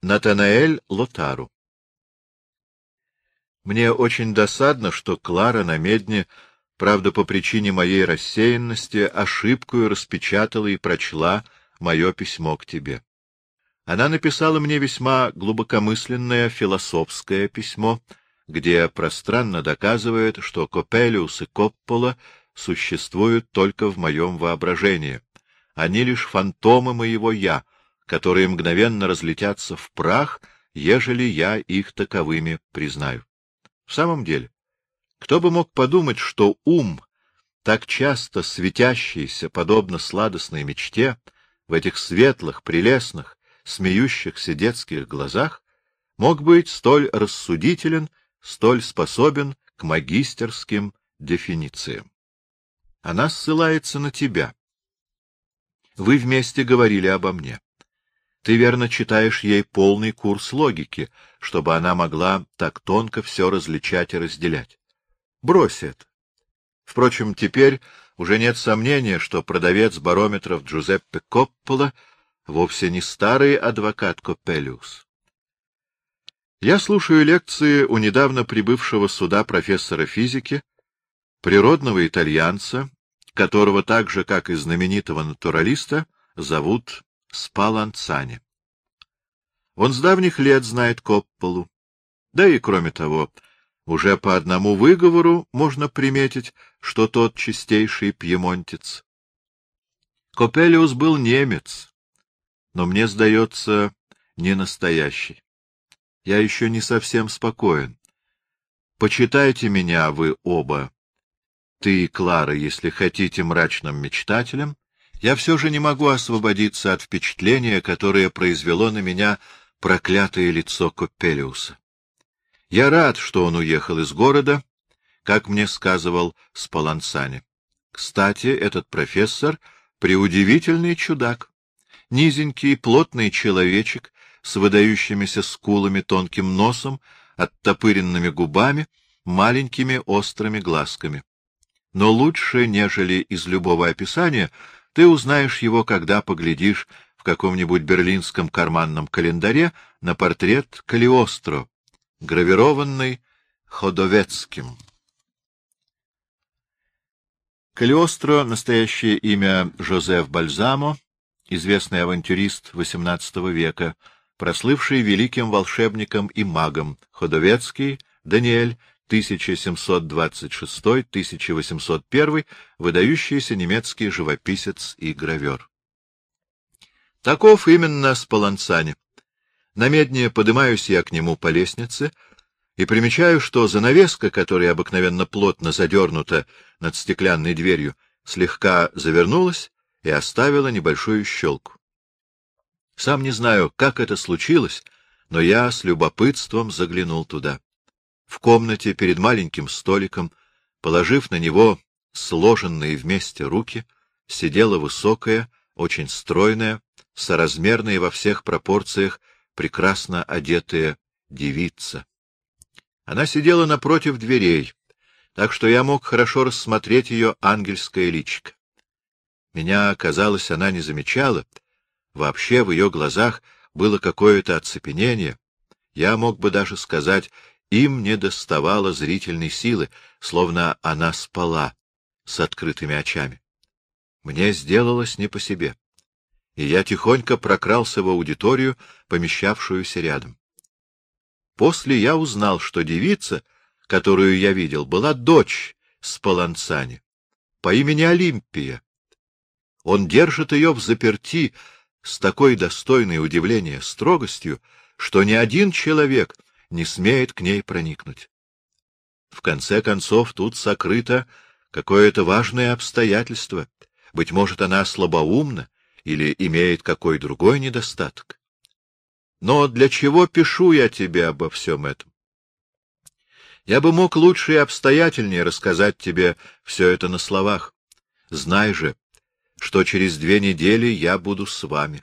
Натанаэль Лотару Мне очень досадно, что Клара на медне, правда, по причине моей рассеянности, ошибкою распечатала и прочла мое письмо к тебе. Она написала мне весьма глубокомысленное философское письмо, где пространно доказывает, что Копелиус и Коппола существуют только в моем воображении. Они лишь фантомы моего «я», которые мгновенно разлетятся в прах, ежели я их таковыми признаю. В самом деле, кто бы мог подумать, что ум, так часто светящийся, подобно сладостной мечте, в этих светлых, прелестных, смеющихся детских глазах, мог быть столь рассудителен столь способен к магистерским дефинициям. Она ссылается на тебя. Вы вместе говорили обо мне. Ты верно читаешь ей полный курс логики, чтобы она могла так тонко все различать и разделять. Брось это. Впрочем, теперь уже нет сомнения, что продавец барометров Джузеппе Коппола вовсе не старый адвокат Коппелиус. Я слушаю лекции у недавно прибывшего сюда профессора физики, природного итальянца, которого так же, как и знаменитого натуралиста, зовут Спаланцани. Он с давних лет знает Копполу. Да и, кроме того, уже по одному выговору можно приметить, что тот чистейший пьемонтец. Копелиус был немец, но мне сдается, не настоящий. Я еще не совсем спокоен. Почитайте меня, вы оба. Ты и Клара, если хотите, мрачным мечтателем. Я все же не могу освободиться от впечатления, которое произвело на меня проклятое лицо Коппелиуса. Я рад, что он уехал из города, как мне сказывал Спалансани. Кстати, этот профессор — преудивительный чудак. Низенький, плотный человечек, с выдающимися скулами, тонким носом, оттопыренными губами, маленькими острыми глазками. Но лучше, нежели из любого описания, ты узнаешь его, когда поглядишь в каком-нибудь берлинском карманном календаре на портрет Калиостро, гравированный Ходовецким. Калиостро — настоящее имя Жозеф Бальзамо, известный авантюрист XVIII века, прослывший великим волшебником и магом, Ходовецкий, Даниэль, 1726-1801, выдающийся немецкий живописец и гравер. Таков именно Спаланцани. На медне поднимаюсь я к нему по лестнице и примечаю, что занавеска, которая обыкновенно плотно задернута над стеклянной дверью, слегка завернулась и оставила небольшую щелку. Сам не знаю, как это случилось, но я с любопытством заглянул туда. В комнате перед маленьким столиком, положив на него сложенные вместе руки, сидела высокая, очень стройная, соразмерная во всех пропорциях, прекрасно одетая девица. Она сидела напротив дверей, так что я мог хорошо рассмотреть ее ангельское личико. Меня, казалось, она не замечала, Вообще в ее глазах было какое-то оцепенение. Я мог бы даже сказать, им не доставало зрительной силы, словно она спала с открытыми очами. Мне сделалось не по себе, и я тихонько прокрался в аудиторию, помещавшуюся рядом. После я узнал, что девица, которую я видел, была дочь Спаланцани по имени Олимпия. Он держит ее в заперти с такой достойной удивления строгостью, что ни один человек не смеет к ней проникнуть. В конце концов, тут сокрыто какое-то важное обстоятельство. Быть может, она слабоумна или имеет какой другой недостаток. Но для чего пишу я тебе обо всем этом? Я бы мог лучше и обстоятельнее рассказать тебе все это на словах. Знай же, что через две недели я буду с вами.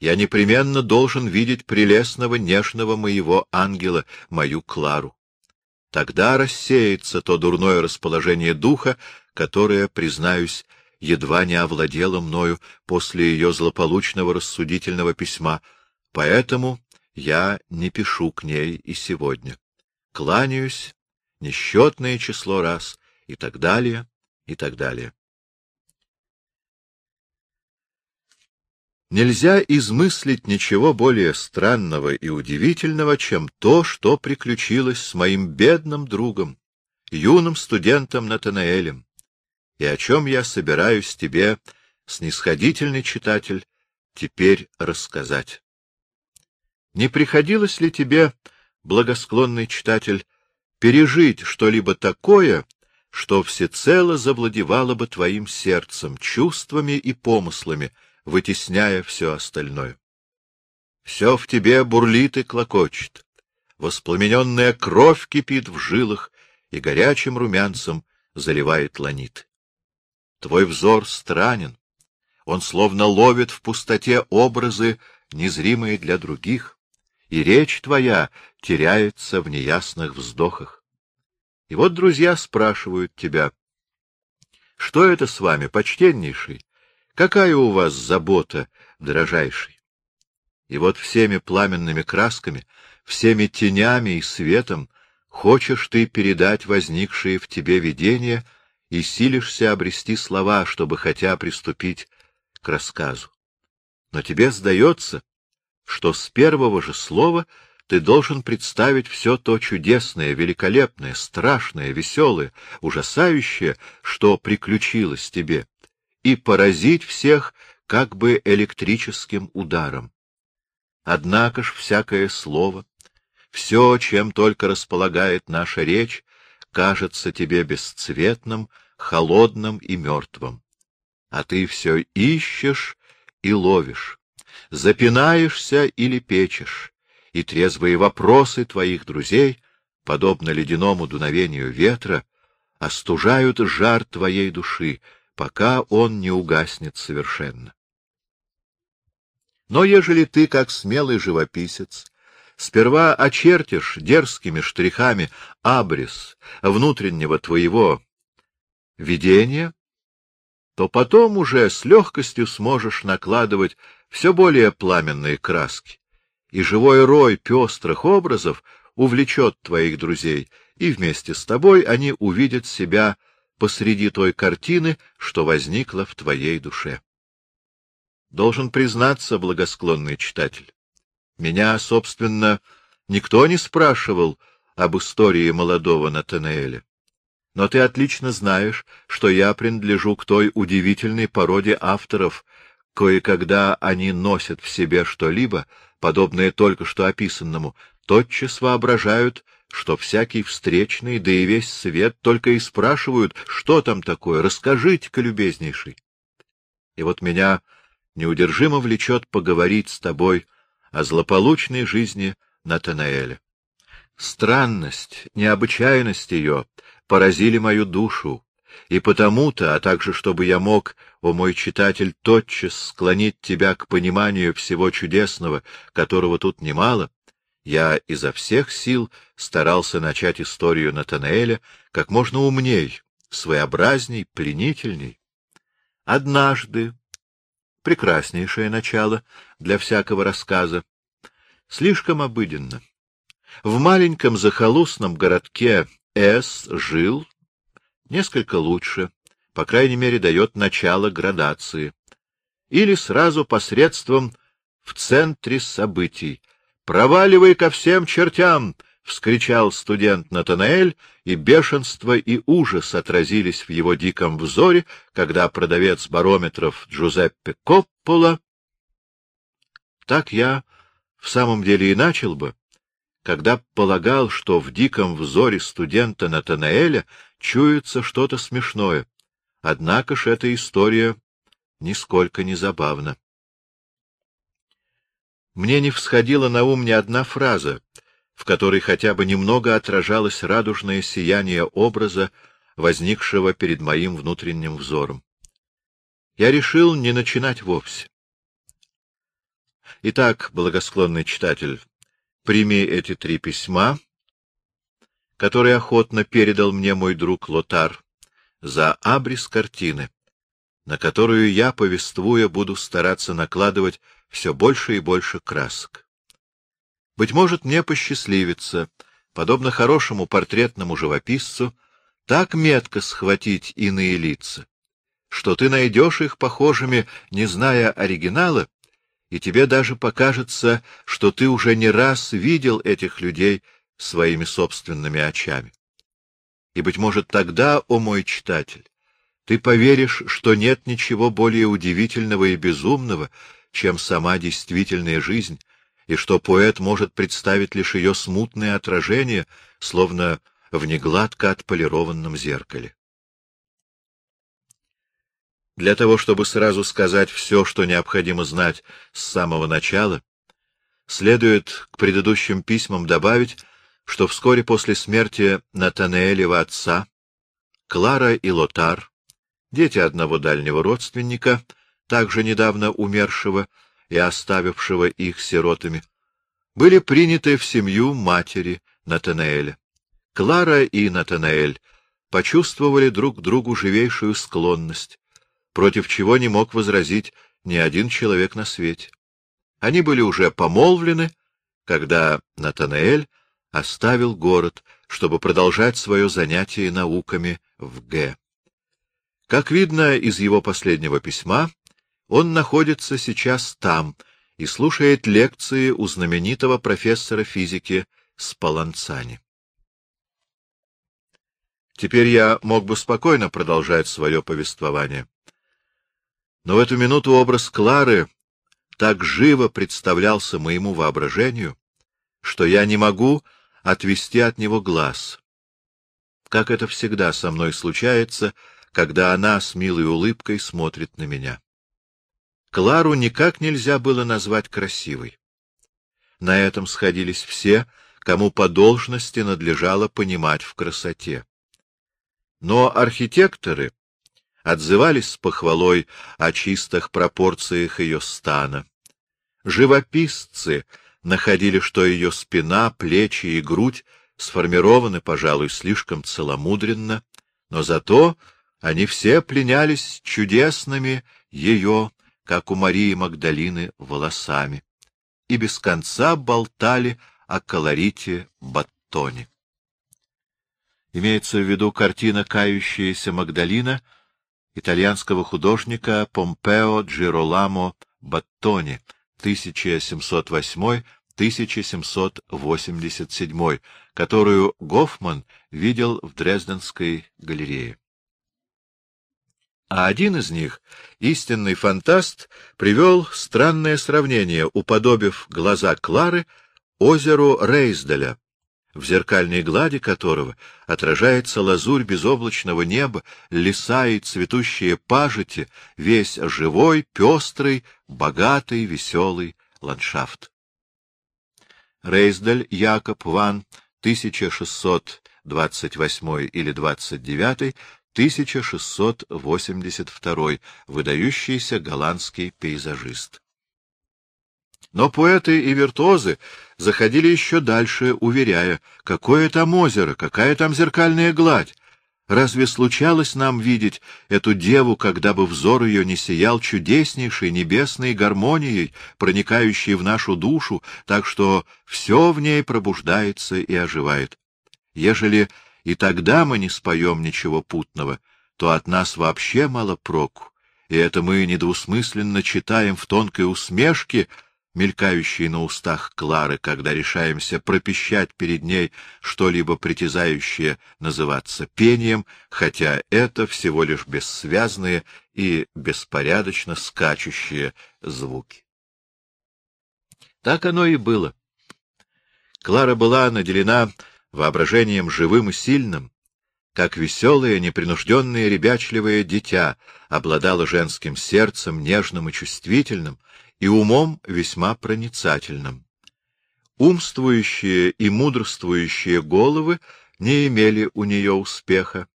Я непременно должен видеть прелестного, нежного моего ангела, мою Клару. Тогда рассеется то дурное расположение духа, которое, признаюсь, едва не овладело мною после ее злополучного рассудительного письма, поэтому я не пишу к ней и сегодня. Кланяюсь несчетное число раз и так далее, и так далее. Нельзя измыслить ничего более странного и удивительного, чем то, что приключилось с моим бедным другом, юным студентом Натанаэлем, и о чем я собираюсь тебе, снисходительный читатель, теперь рассказать. Не приходилось ли тебе, благосклонный читатель, пережить что-либо такое, что всецело завладевало бы твоим сердцем, чувствами и помыслами, вытесняя все остальное. Все в тебе бурлит и клокочет, воспламененная кровь кипит в жилах и горячим румянцем заливает ланит. Твой взор странен, он словно ловит в пустоте образы, незримые для других, и речь твоя теряется в неясных вздохах. И вот друзья спрашивают тебя, что это с вами, почтеннейший? Какая у вас забота, дорожайший? И вот всеми пламенными красками, всеми тенями и светом хочешь ты передать возникшие в тебе видения и силишься обрести слова, чтобы хотя приступить к рассказу. Но тебе сдается, что с первого же слова ты должен представить все то чудесное, великолепное, страшное, веселое, ужасающее, что приключилось тебе, и поразить всех как бы электрическим ударом. Однако ж всякое слово, все, чем только располагает наша речь, кажется тебе бесцветным, холодным и мертвым. А ты все ищешь и ловишь, запинаешься или печешь, и трезвые вопросы твоих друзей, подобно ледяному дуновению ветра, остужают жар твоей души, пока он не угаснет совершенно. Но ежели ты, как смелый живописец, сперва очертишь дерзкими штрихами абрис внутреннего твоего видения, то потом уже с легкостью сможешь накладывать все более пламенные краски, и живой рой пестрых образов увлечет твоих друзей, и вместе с тобой они увидят себя посреди той картины, что возникла в твоей душе. Должен признаться, благосклонный читатель, меня, собственно, никто не спрашивал об истории молодого Натанаэля. Но ты отлично знаешь, что я принадлежу к той удивительной породе авторов, Кое-когда они носят в себе что-либо, подобное только что описанному, тотчас воображают, что всякий встречный, да и весь свет только и спрашивают, что там такое, расскажите-ка, любезнейший. И вот меня неудержимо влечет поговорить с тобой о злополучной жизни Натанаэля. Странность, необычайность ее поразили мою душу, и потому-то, а также чтобы я мог, о мой читатель, тотчас склонить тебя к пониманию всего чудесного, которого тут немало, я изо всех сил старался начать историю Натанаэля как можно умней, своеобразней, пленительней. Однажды, прекраснейшее начало для всякого рассказа, слишком обыденно, в маленьком захолустном городке С жил несколько лучше, по крайней мере, дает начало градации. Или сразу посредством в центре событий. «Проваливай ко всем чертям!» — вскричал студент Натанаэль, и бешенство и ужас отразились в его диком взоре, когда продавец барометров Джузеппе Коппола... Так я в самом деле и начал бы, когда полагал, что в диком взоре студента Натанаэля чуется что-то смешное. Однако ж эта история нисколько не забавна. Мне не всходила на ум ни одна фраза, в которой хотя бы немного отражалось радужное сияние образа, возникшего перед моим внутренним взором. Я решил не начинать вовсе. Итак, благосклонный читатель, Прими эти три письма, которые охотно передал мне мой друг Лотар, за абрис картины, на которую я, повествуя, буду стараться накладывать все больше и больше красок. Быть может, мне посчастливится, подобно хорошему портретному живописцу, так метко схватить иные лица, что ты найдешь их похожими, не зная оригинала, и тебе даже покажется, что ты уже не раз видел этих людей своими собственными очами. И, быть может, тогда, о мой читатель, ты поверишь, что нет ничего более удивительного и безумного, чем сама действительная жизнь, и что поэт может представить лишь ее смутное отражение, словно в негладко отполированном зеркале. Для того, чтобы сразу сказать все, что необходимо знать с самого начала, следует к предыдущим письмам добавить, что вскоре после смерти Натанаэлева отца Клара и Лотар, дети одного дальнего родственника, также недавно умершего и оставившего их сиротами, были приняты в семью матери Натанаэля. Клара и Натанаэль почувствовали друг к другу живейшую склонность, против чего не мог возразить ни один человек на свете. Они были уже помолвлены, когда Натанаэль оставил город, чтобы продолжать свое занятие науками в Г. Как видно из его последнего письма, он находится сейчас там и слушает лекции у знаменитого профессора физики Спаланцани. Теперь я мог бы спокойно продолжать свое повествование. Но в эту минуту образ Клары так живо представлялся моему воображению, что я не могу отвести от него глаз. Как это всегда со мной случается, когда она с милой улыбкой смотрит на меня. Клару никак нельзя было назвать красивой. На этом сходились все, кому по должности надлежало понимать в красоте. Но архитекторы отзывались с похвалой о чистых пропорциях ее стана. Живописцы находили, что ее спина, плечи и грудь сформированы, пожалуй, слишком целомудренно, но зато они все пленялись чудесными ее, как у Марии Магдалины, волосами и без конца болтали о колорите Баттоне. Имеется в виду картина «Кающаяся Магдалина» итальянского художника Помпео Джироламо Баттони 1708-1787, которую Гофман видел в Дрезденской галерее. А один из них, истинный фантаст, привел странное сравнение, уподобив глаза Клары озеру Рейсделя, в зеркальной глади которого отражается лазурь безоблачного неба, леса и цветущие пажити, весь живой, пестрый, богатый, веселый ландшафт. Рейсдаль Якоб Ван, 1628 или 29, 1682, выдающийся голландский пейзажист. Но поэты и виртуозы заходили еще дальше, уверяя, какое там озеро, какая там зеркальная гладь. Разве случалось нам видеть эту деву, когда бы взор ее не сиял чудеснейшей небесной гармонией, проникающей в нашу душу, так что все в ней пробуждается и оживает? Ежели и тогда мы не споем ничего путного, то от нас вообще мало проку, и это мы недвусмысленно читаем в тонкой усмешке, мелькающей на устах Клары, когда решаемся пропищать перед ней что-либо притязающее называться пением, хотя это всего лишь бессвязные и беспорядочно скачущие звуки. Так оно и было. Клара была наделена воображением живым и сильным, как веселое, непринужденное, ребячливое дитя обладала женским сердцем, нежным и чувствительным, и умом весьма проницательным. Умствующие и мудрствующие головы не имели у нее успеха,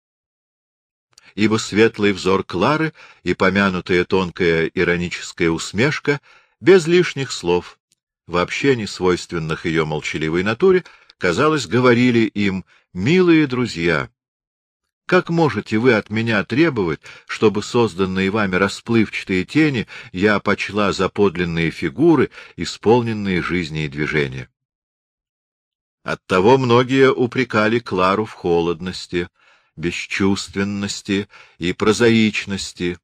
ибо светлый взор Клары и помянутая тонкая ироническая усмешка без лишних слов, вообще не свойственных ее молчаливой натуре, казалось, говорили им «Милые друзья, как можете вы от меня требовать, чтобы созданные вами расплывчатые тени я почла за подлинные фигуры, исполненные жизни и движения? Оттого многие упрекали Клару в холодности, бесчувственности и прозаичности,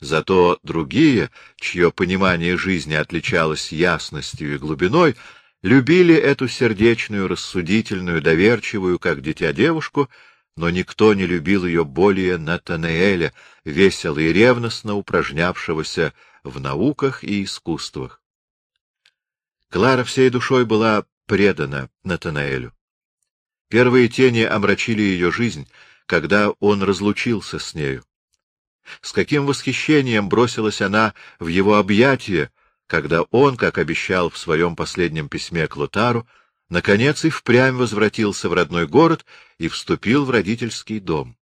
зато другие, чье понимание жизни отличалось ясностью и глубиной, любили эту сердечную, рассудительную, доверчивую, как дитя девушку, но никто не любил ее более Натанеэля, весело и ревностно упражнявшегося в науках и искусствах. Клара всей душой была предана Натанаэлю. Первые тени омрачили ее жизнь, когда он разлучился с нею. С каким восхищением бросилась она в его объятия, когда он, как обещал в своем последнем письме к Лотару, наконец и впрямь возвратился в родной город и вступил в родительский дом.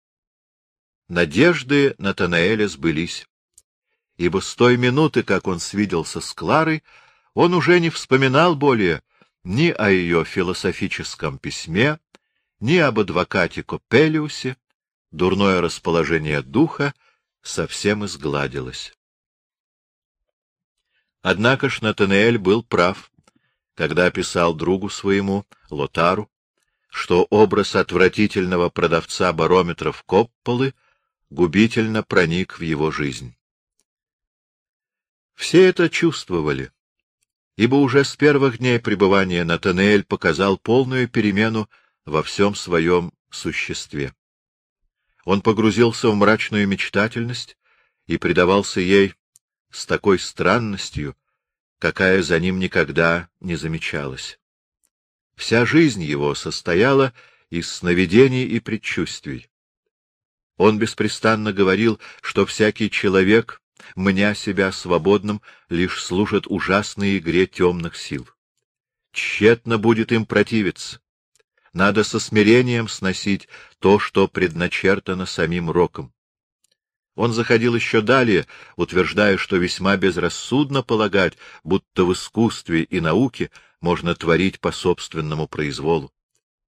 Надежды Натанаэля сбылись, ибо с той минуты, как он свиделся с Кларой, он уже не вспоминал более ни о ее философическом письме, ни об адвокате Копелиусе, дурное расположение духа совсем изгладилось. Однако ж Натанаэль был прав, когда писал другу своему, Лотару, что образ отвратительного продавца барометров Копполы губительно проник в его жизнь. Все это чувствовали, ибо уже с первых дней пребывания Натанаэль показал полную перемену во всем своем существе. Он погрузился в мрачную мечтательность и предавался ей с такой странностью, какая за ним никогда не замечалась. Вся жизнь его состояла из сновидений и предчувствий. Он беспрестанно говорил, что всякий человек мня себя свободным, лишь служат ужасной игре темных сил. Тщетно будет им противиться. Надо со смирением сносить то, что предначертано самим роком. Он заходил еще далее, утверждая, что весьма безрассудно полагать, будто в искусстве и науке можно творить по собственному произволу.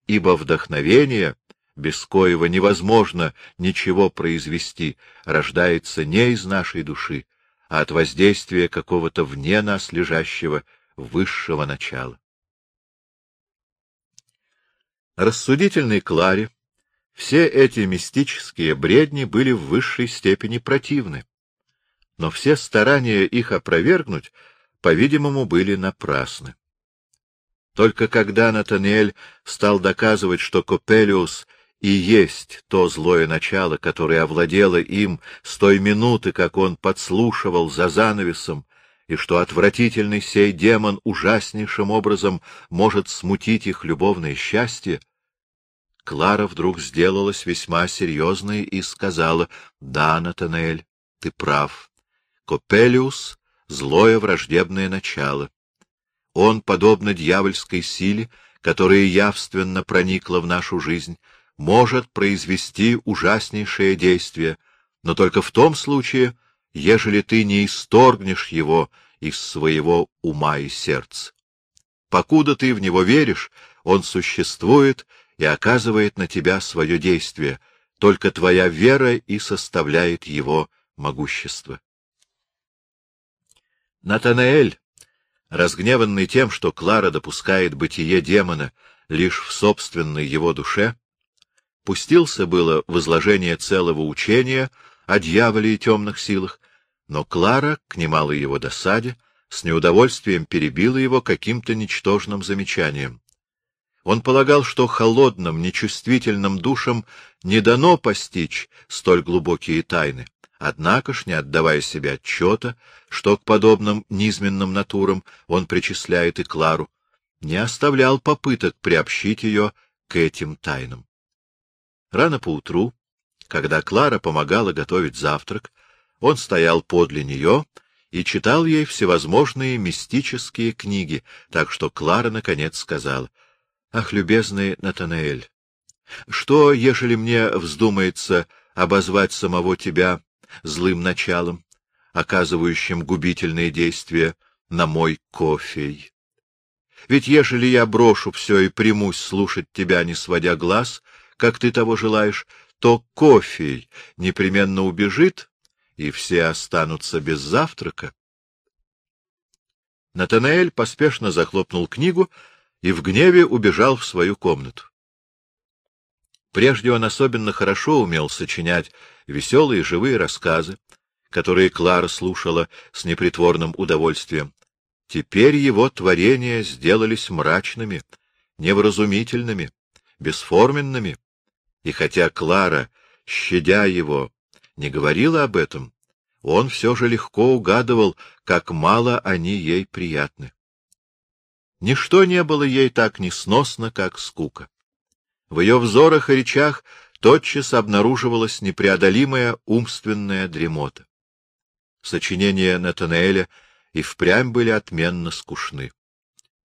Ибо вдохновение без коего невозможно ничего произвести, рождается не из нашей души, а от воздействия какого-то вне нас лежащего высшего начала. Рассудительной Кларе все эти мистические бредни были в высшей степени противны, но все старания их опровергнуть, по-видимому, были напрасны. Только когда Натаниэль стал доказывать, что Копелиус и есть то злое начало, которое овладело им с той минуты, как он подслушивал за занавесом, и что отвратительный сей демон ужаснейшим образом может смутить их любовное счастье, Клара вдруг сделалась весьма серьезной и сказала, — Да, Натанель, ты прав. Копелиус — злое враждебное начало. Он, подобно дьявольской силе, которая явственно проникла в нашу жизнь, может произвести ужаснейшее действие, но только в том случае, ежели ты не исторгнешь его из своего ума и сердца. Покуда ты в него веришь, он существует и оказывает на тебя свое действие, только твоя вера и составляет его могущество. Натанаэль, разгневанный тем, что Клара допускает бытие демона лишь в собственной его душе, Пустился было в изложение целого учения о дьяволе и темных силах, но Клара, к немалой его досаде, с неудовольствием перебила его каким-то ничтожным замечанием. Он полагал, что холодным, нечувствительным душам не дано постичь столь глубокие тайны, однако ж, не отдавая себе отчета, что к подобным низменным натурам он причисляет и Клару, не оставлял попыток приобщить ее к этим тайнам. Рано поутру, когда Клара помогала готовить завтрак, он стоял подле нее и читал ей всевозможные мистические книги, так что Клара наконец сказала, — Ах, любезный Натанаэль, что, ежели мне вздумается обозвать самого тебя злым началом, оказывающим губительные действия на мой кофей? Ведь ежели я брошу все и примусь слушать тебя, не сводя глаз, как ты того желаешь, то кофе непременно убежит, и все останутся без завтрака. Натанаэль поспешно захлопнул книгу и в гневе убежал в свою комнату. Прежде он особенно хорошо умел сочинять веселые живые рассказы, которые Клара слушала с непритворным удовольствием. Теперь его творения сделались мрачными, невразумительными, бесформенными, и хотя Клара, щадя его, не говорила об этом, он все же легко угадывал, как мало они ей приятны. Ничто не было ей так несносно, как скука. В ее взорах и речах тотчас обнаруживалась непреодолимая умственная дремота. Сочинения Натанаэля и впрямь были отменно скучны.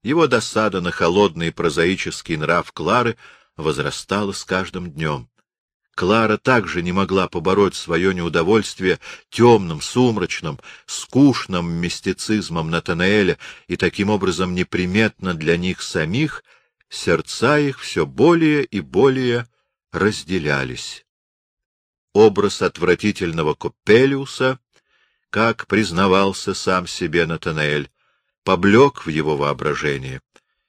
Его досада на холодный прозаический нрав Клары возрастала с каждым днем. Клара также не могла побороть свое неудовольствие темным, сумрачным, скучным мистицизмом Натанаэля, и таким образом неприметно для них самих сердца их все более и более разделялись. Образ отвратительного Копелиуса, как признавался сам себе Натанаэль, поблек в его воображении,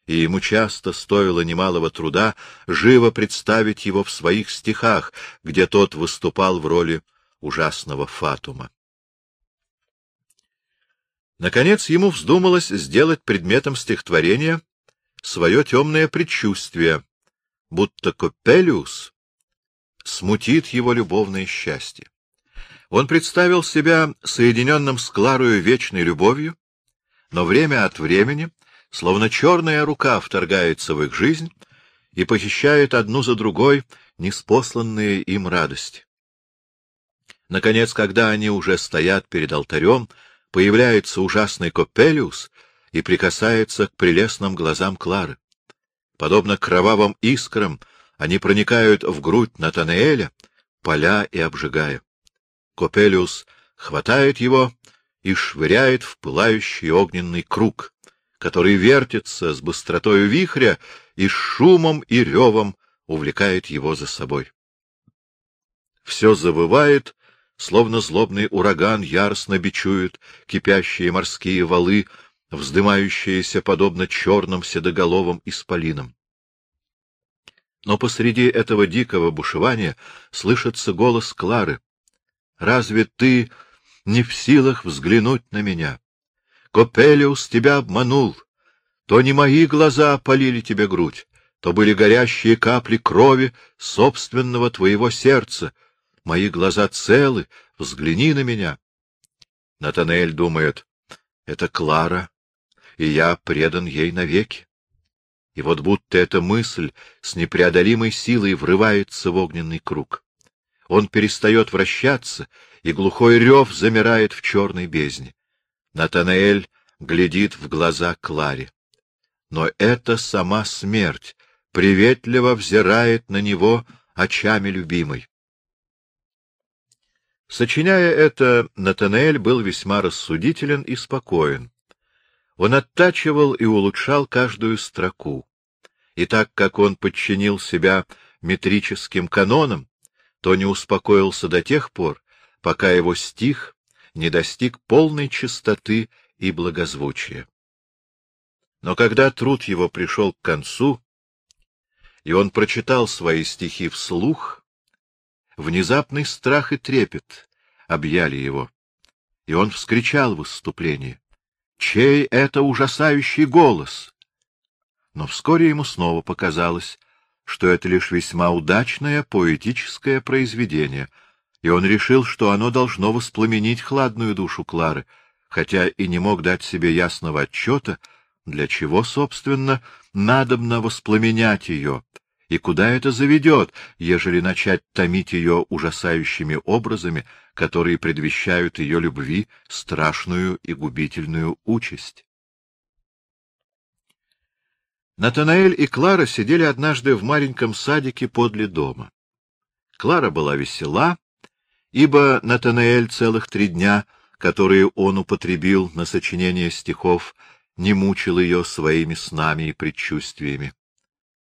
и ему часто стоило немалого труда живо представить его в своих стихах, где тот выступал в роли ужасного Фатума. Наконец ему вздумалось сделать предметом стихотворения свое темное предчувствие, будто Копелиус смутит его любовное счастье. Он представил себя соединенным с Кларою вечной любовью, но время от времени словно черная рука вторгается в их жизнь и похищает одну за другой неспосланные им радости. Наконец, когда они уже стоят перед алтарем, появляется ужасный Копелиус и прикасается к прелестным глазам Клары. Подобно кровавым искрам, они проникают в грудь Натанеэля, поля и обжигая. Копелиус хватает его и швыряет в пылающий огненный круг который вертится с быстротою вихря и шумом и ревом увлекает его за собой. Все завывает, словно злобный ураган яростно бичует кипящие морские валы, вздымающиеся подобно черным седоголовым исполинам. Но посреди этого дикого бушевания слышится голос Клары. «Разве ты не в силах взглянуть на меня? Копелиус тебя обманул. То не мои глаза опалили тебе грудь, то были горящие капли крови собственного твоего сердца. Мои глаза целы, взгляни на меня. Натанель думает, это Клара, и я предан ей навеки. И вот будто эта мысль с непреодолимой силой врывается в огненный круг. Он перестает вращаться, и глухой рев замирает в черной бездне. Натанаэль глядит в глаза Кларе. Но это сама смерть приветливо взирает на него очами любимой. Сочиняя это, Натанаэль был весьма рассудителен и спокоен. Он оттачивал и улучшал каждую строку. И так как он подчинил себя метрическим канонам, то не успокоился до тех пор, пока его стих не достиг полной чистоты и благозвучия. Но когда труд его пришел к концу, и он прочитал свои стихи вслух, внезапный страх и трепет объяли его, и он вскричал в выступлении. «Чей это ужасающий голос?» Но вскоре ему снова показалось, что это лишь весьма удачное поэтическое произведение — и он решил, что оно должно воспламенить хладную душу Клары, хотя и не мог дать себе ясного отчета, для чего, собственно, надобно воспламенять ее, и куда это заведет, ежели начать томить ее ужасающими образами, которые предвещают ее любви страшную и губительную участь. Натанаэль и Клара сидели однажды в маленьком садике подле дома. Клара была весела, ибо Натанаэль целых три дня, которые он употребил на сочинение стихов, не мучил ее своими снами и предчувствиями.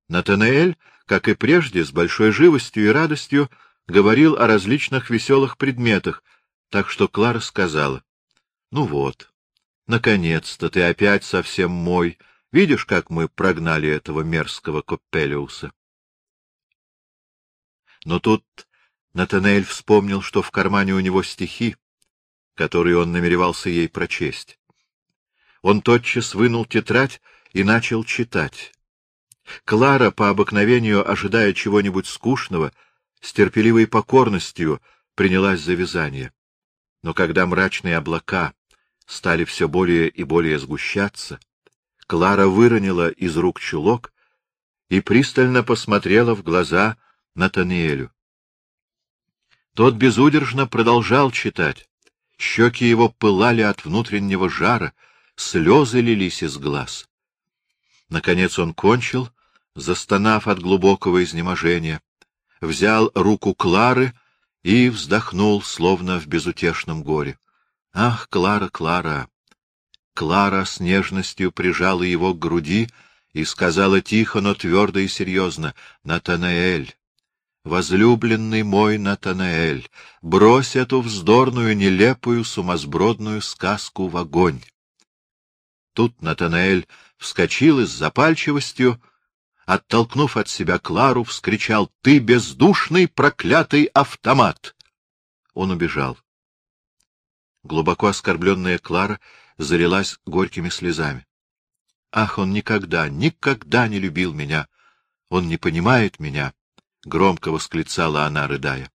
Натанаэль, как и прежде, с большой живостью и радостью говорил о различных веселых предметах, так что Клара сказала, — Ну вот, наконец-то ты опять совсем мой, Видишь, как мы прогнали этого мерзкого Коппелиуса? Но тут Натанель вспомнил, что в кармане у него стихи, которые он намеревался ей прочесть. Он тотчас вынул тетрадь и начал читать. Клара, по обыкновению ожидая чего-нибудь скучного, с терпеливой покорностью принялась за вязание. Но когда мрачные облака стали все более и более сгущаться, Клара выронила из рук чулок и пристально посмотрела в глаза Натаниэлю. Тот безудержно продолжал читать. Щеки его пылали от внутреннего жара, слезы лились из глаз. Наконец он кончил, застонав от глубокого изнеможения, взял руку Клары и вздохнул, словно в безутешном горе. Ах, Клара, Клара! Клара с нежностью прижала его к груди и сказала тихо, но твердо и серьезно, «Натанаэль, возлюбленный мой Натанаэль, брось эту вздорную, нелепую, сумасбродную сказку в огонь». Тут Натанаэль вскочил и с запальчивостью, оттолкнув от себя Клару, вскричал «Ты бездушный проклятый автомат!» Он убежал. Глубоко оскорбленная Клара залилась горькими слезами. «Ах, он никогда, никогда не любил меня! Он не понимает меня!» — громко восклицала она, рыдая.